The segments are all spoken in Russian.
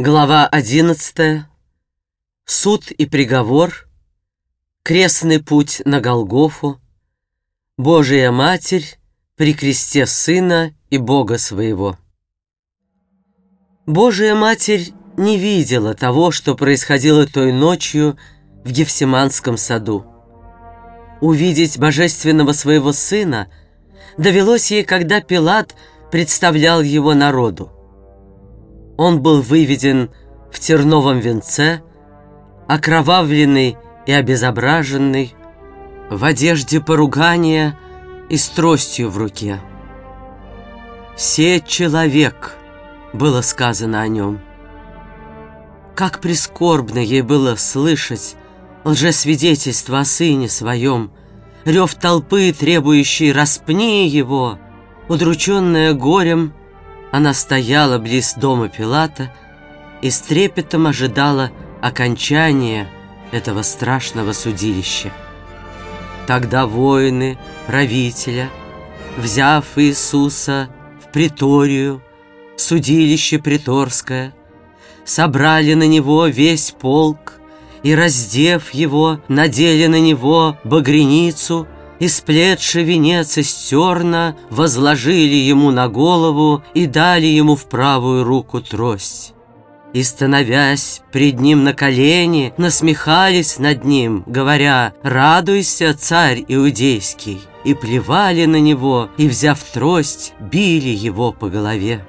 Глава 11. Суд и приговор. Крестный путь на Голгофу. Божия Матерь при кресте Сына и Бога Своего. Божия Матерь не видела того, что происходило той ночью в Гефсиманском саду. Увидеть божественного своего Сына довелось ей, когда Пилат представлял его народу. Он был выведен в терновом венце, окровавленный и обезображенный, в одежде поругания и с тростью в руке. «Се человек», — было сказано о нем. Как прискорбно ей было слышать лжесвидетельство о сыне своем, рев толпы, требующий «распни его», удрученная горем, она стояла близ дома Пилата и с трепетом ожидала окончания этого страшного судилища. Тогда воины правителя, взяв Иисуса в приторию, судилище приторское, собрали на него весь полк и, раздев его, надели на него багряницу – и сплетший венец из терна возложили ему на голову и дали ему в правую руку трость. И, становясь пред ним на колени, насмехались над ним, говоря «Радуйся, царь иудейский!» И плевали на него, и, взяв трость, били его по голове.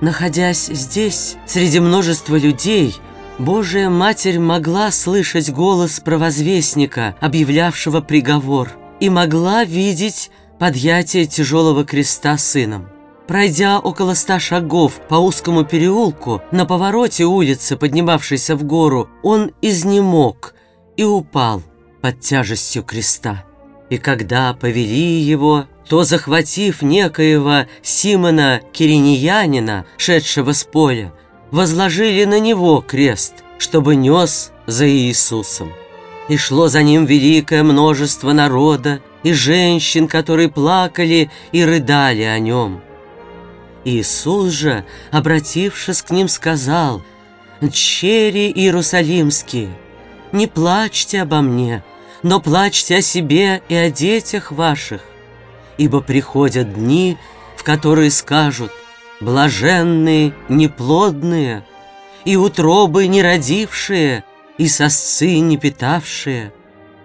Находясь здесь, среди множества людей, Божия Матерь могла слышать голос провозвестника, объявлявшего приговор, и могла видеть подъятие тяжелого креста сыном. Пройдя около ста шагов по узкому переулку, на повороте улицы, поднимавшейся в гору, он изнемог и упал под тяжестью креста. И когда повели его, то, захватив некоего Симона Кириньянина, шедшего с поля, возложили на него крест, чтобы нес за Иисусом. И шло за ним великое множество народа и женщин, которые плакали и рыдали о нем. Иисус же, обратившись к ним, сказал, «Чери Иерусалимские, не плачьте обо мне, но плачьте о себе и о детях ваших, ибо приходят дни, в которые скажут – Блаженные неплодные, и утробы не родившие, и сосцы не питавшие.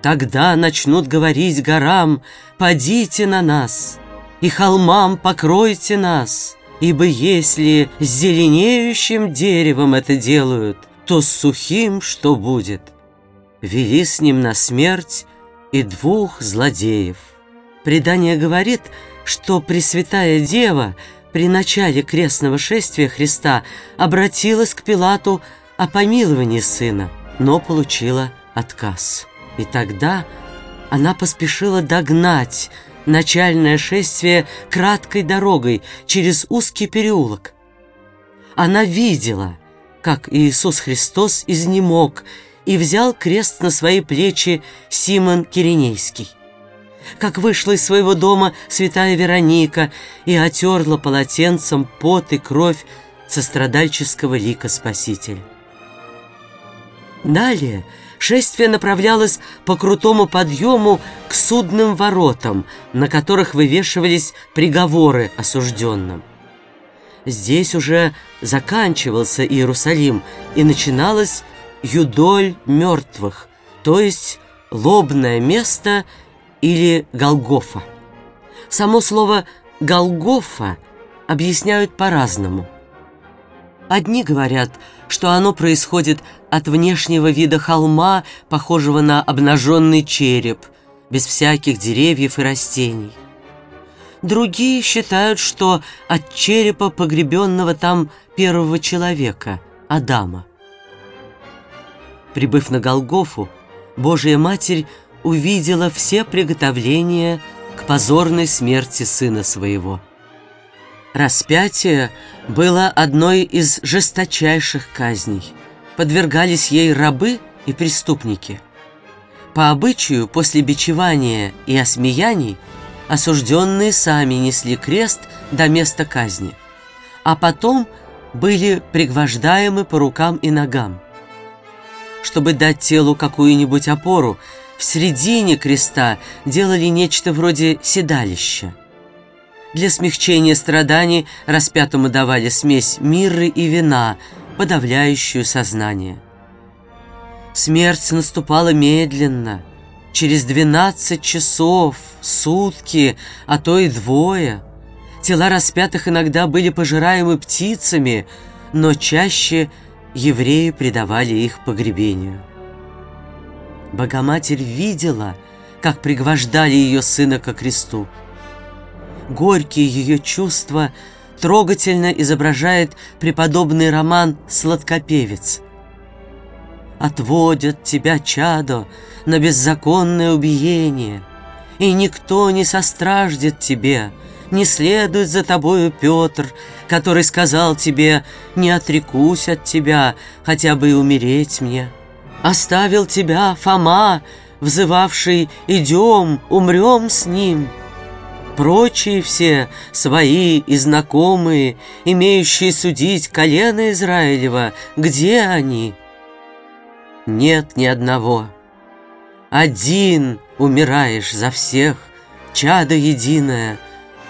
Тогда начнут говорить горам, «Падите на нас!» и холмам покройте нас, ибо если с зеленеющим деревом это делают, то с сухим что будет? Вели с ним на смерть и двух злодеев. Предание говорит, что Пресвятая Дева при начале крестного шествия Христа обратилась к Пилату о помиловании сына, но получила отказ. И тогда она поспешила догнать начальное шествие краткой дорогой через узкий переулок. Она видела, как Иисус Христос изнемог и взял крест на свои плечи Симон Киринейский как вышла из своего дома святая Вероника и отерла полотенцем пот и кровь сострадальческого лика Спасителя. Далее шествие направлялось по крутому подъему к судным воротам, на которых вывешивались приговоры осужденным. Здесь уже заканчивался Иерусалим и начиналась юдоль мертвых, то есть лобное место – или Голгофа. Само слово «Голгофа» объясняют по-разному. Одни говорят, что оно происходит от внешнего вида холма, похожего на обнаженный череп, без всяких деревьев и растений. Другие считают, что от черепа погребенного там первого человека, Адама. Прибыв на Голгофу, Божья Матерь увидела все приготовления к позорной смерти сына своего. Распятие было одной из жесточайших казней. Подвергались ей рабы и преступники. По обычаю, после бичевания и осмеяний, осужденные сами несли крест до места казни, а потом были пригвождаемы по рукам и ногам. Чтобы дать телу какую-нибудь опору, в середине креста делали нечто вроде седалища. Для смягчения страданий распятому давали смесь мирры и вина, подавляющую сознание. Смерть наступала медленно, через 12 часов, сутки, а то и двое. Тела распятых иногда были пожираемы птицами, но чаще евреи предавали их погребению. Богоматерь видела, как пригвождали ее сына ко кресту. Горькие ее чувства трогательно изображает преподобный роман «Сладкопевец», отводят тебя, чадо, на беззаконное убиение, и никто не состраждет тебе, не следует за тобою Петр, который сказал тебе, не отрекусь от тебя, хотя бы и умереть мне. Оставил тебя Фома, взывавший «Идем, умрем с ним». Прочие все, свои и знакомые, имеющие судить колено Израилева, где они?» нет ни одного. Один умираешь за всех, чадо единое,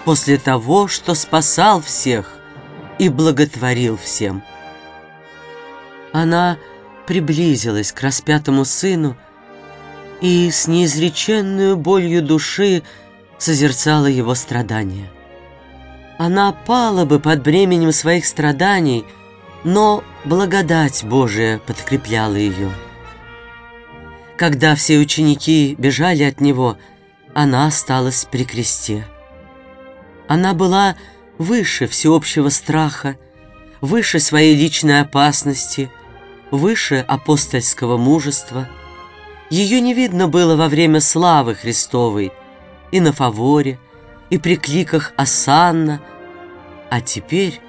после того, что спасал всех и благотворил всем. Она приблизилась к распятому сыну и с неизреченную болью души созерцала его страдания. Она пала бы под бременем своих страданий, но благодать Божия подкрепляла ее. Когда все ученики бежали от него, она осталась при кресте. Она была выше всеобщего страха, выше своей личной опасности, выше апостольского мужества. Ее не видно было во время славы Христовой и на фаворе, и при кликах «Осанна», а теперь,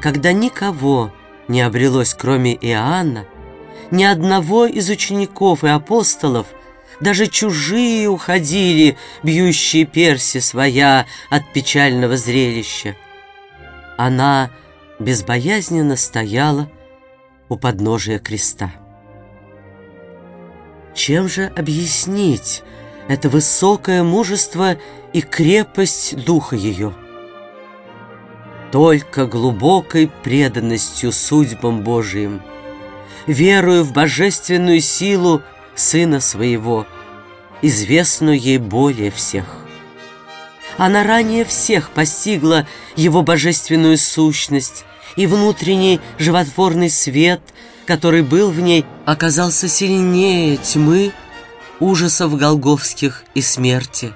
когда никого не обрелось, кроме Иоанна, ни одного из учеников и апостолов, даже чужие уходили, бьющие перси своя от печального зрелища. Она безбоязненно стояла у подножия креста. Чем же объяснить это высокое мужество и крепость духа ее? Только глубокой преданностью судьбам Божиим – верую в божественную силу Сына Своего, известную ей более всех. Она ранее всех постигла Его божественную сущность, и внутренний животворный свет, который был в ней, оказался сильнее тьмы, ужасов голговских и смерти.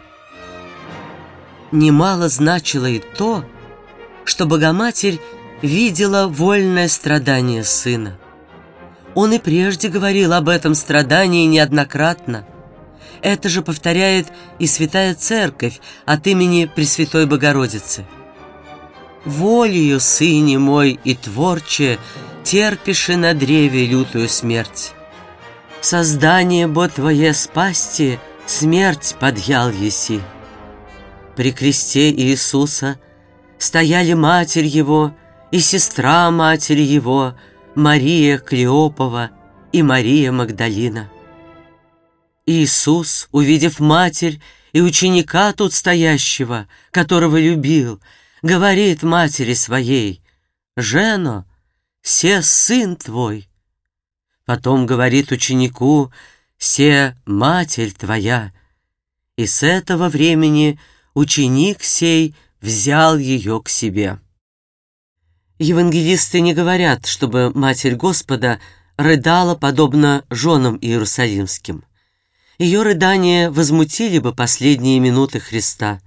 Немало значило и то, что Богоматерь видела вольное страдание Сына. Он и прежде говорил об этом страдании неоднократно. Это же повторяет и Святая Церковь от имени Пресвятой Богородицы. «Волею, сыне мой и творче, терпиши на древе лютую смерть. Создание бо твое спасти, смерть подъял еси». При кресте Иисуса стояли Матерь Его и сестра Матери Его – Мария Клеопова и Мария Магдалина. Иисус, увидев матерь и ученика тут стоящего, которого любил, говорит матери своей, «Жено, се сын твой». Потом говорит ученику, «Се матерь твоя». И с этого времени ученик сей взял ее к себе. Евангелисты не говорят, чтобы Матерь Господа рыдала подобно женам иерусалимским. Ее рыдания возмутили бы последние минуты Христа.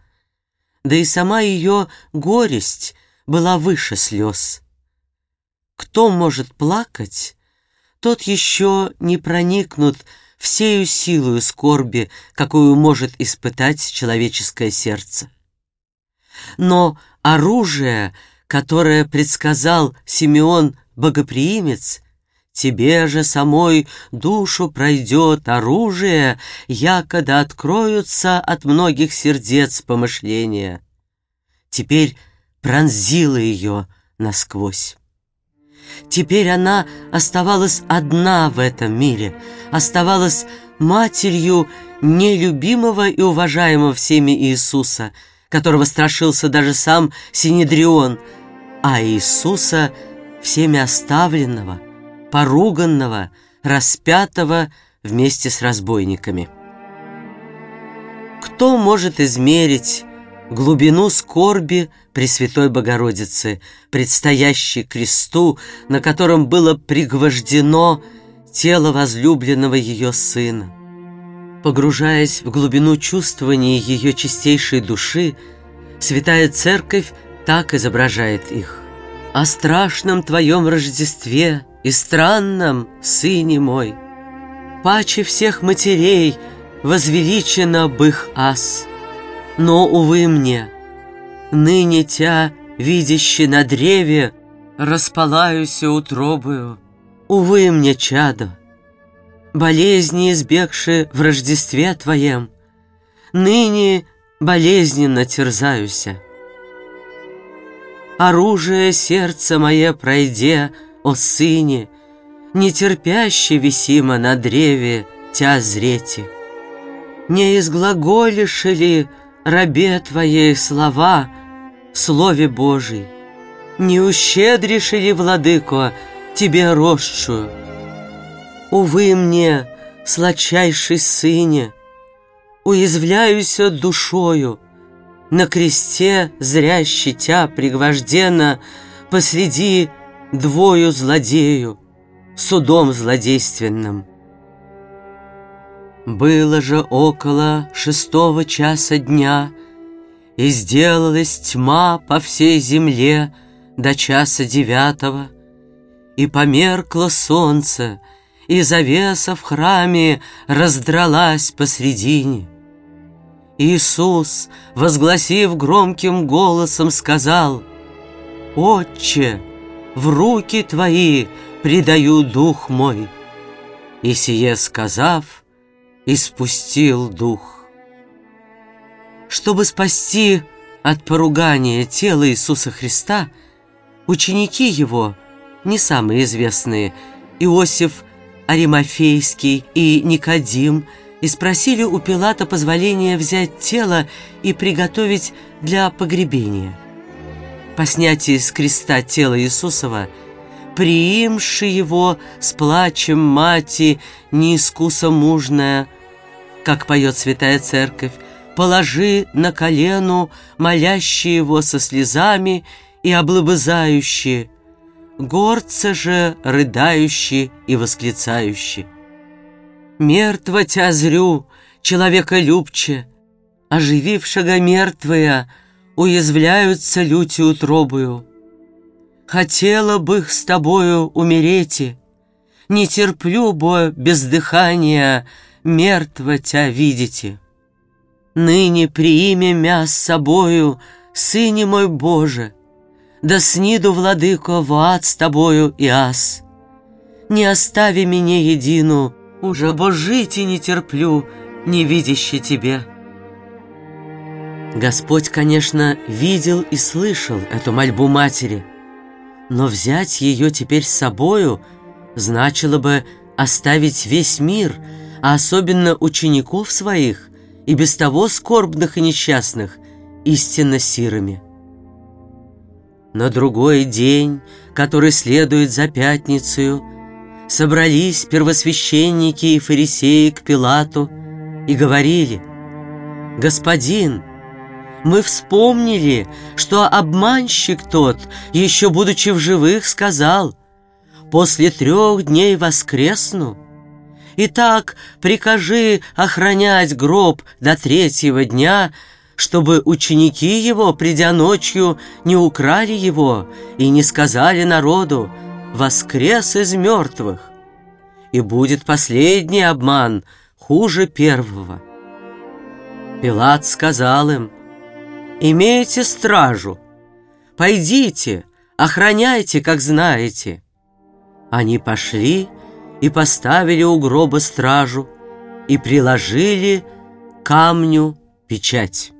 Да и сама ее горесть была выше слез. Кто может плакать, тот еще не проникнут всею силою скорби, какую может испытать человеческое сердце. Но оружие — которое предсказал Симеон Богоприимец, Тебе же самой душу пройдет оружие, якода откроются от многих сердец помышления. Теперь пронзило ее насквозь. Теперь она оставалась одна в этом мире, оставалась матерью нелюбимого и уважаемого всеми Иисуса, которого страшился даже сам Синедрион, а Иисуса всеми оставленного, поруганного, распятого вместе с разбойниками. Кто может измерить глубину скорби Пресвятой Богородицы, предстоящей кресту, на котором было пригвождено тело возлюбленного ее сына. Погружаясь в глубину чувствования ее чистейшей души, Святая Церковь так изображает их. «О страшном Твоем Рождестве и странном Сыне мой, паче всех матерей возвеличено бых ас, но, увы мне, ныне тя, видящий на древе, распалаюся утробою, увы мне, чадо, болезни избегши в Рождестве Твоем, ныне болезненно терзаюся. Оружие сердце мое пройде, о сыне, нетерпяще висимо на древе тя зрете. Не изглаголишь ли рабе Твоей слова, Слове Божий? Не ущедришь ли, Владыко, Тебе росшую? Увы мне, сладчайший сыне, Уязвляюся душою, На кресте зря щитя пригвождена Посреди двою злодею, Судом злодейственным. Было же около шестого часа дня, И сделалась тьма по всей земле До часа девятого, И померкло солнце, И завеса в храме раздралась посредине. Иисус, возгласив громким голосом, сказал, «Отче, в руки Твои предаю дух мой». И сие сказав, и спустил дух. Чтобы спасти от поругания тело Иисуса Христа, ученики его, не самые известные, Иосиф Аримафейский и Никодим, и спросили у Пилата позволения взять тело и приготовить для погребения. По снятии с креста тела Иисусова – приимши его с плачем мати, неискуса мужная, как поет Святая Церковь, положи на колену молящие его со слезами и облобызающие, горцы же рыдающие и восклицающие. Мертво тя зрю, человека любче, оживившего мертвые, уязвляются люти утробую. Хотела бы с тобою умереть, не терплю, бо без дыхания мертво тя видите. Ныне приими мя с собою, Сыне мой Боже, да сниду, владыко, в ад с тобою и ас. Не остави меня едину, уже бо жить и не терплю, не видяще тебе. Господь, конечно, видел и слышал эту мольбу матери, но взять ее теперь с собою значило бы оставить весь мир — а особенно учеников своих, и без того скорбных и несчастных, истинно сирыми. На другой день, который следует за пятницею, собрались первосвященники и фарисеи к Пилату и говорили, «Господин, мы вспомнили, что обманщик тот, еще будучи в живых, сказал, «После трех дней воскресну». Итак, прикажи охранять гроб до третьего дня, чтобы ученики его, придя ночью, не украли его и не сказали народу «воскрес из мертвых». И будет последний обман, хуже первого. Пилат сказал им, «Имейте стражу, пойдите, охраняйте, как знаете». Они пошли и поставили у гроба стражу, и приложили камню печать.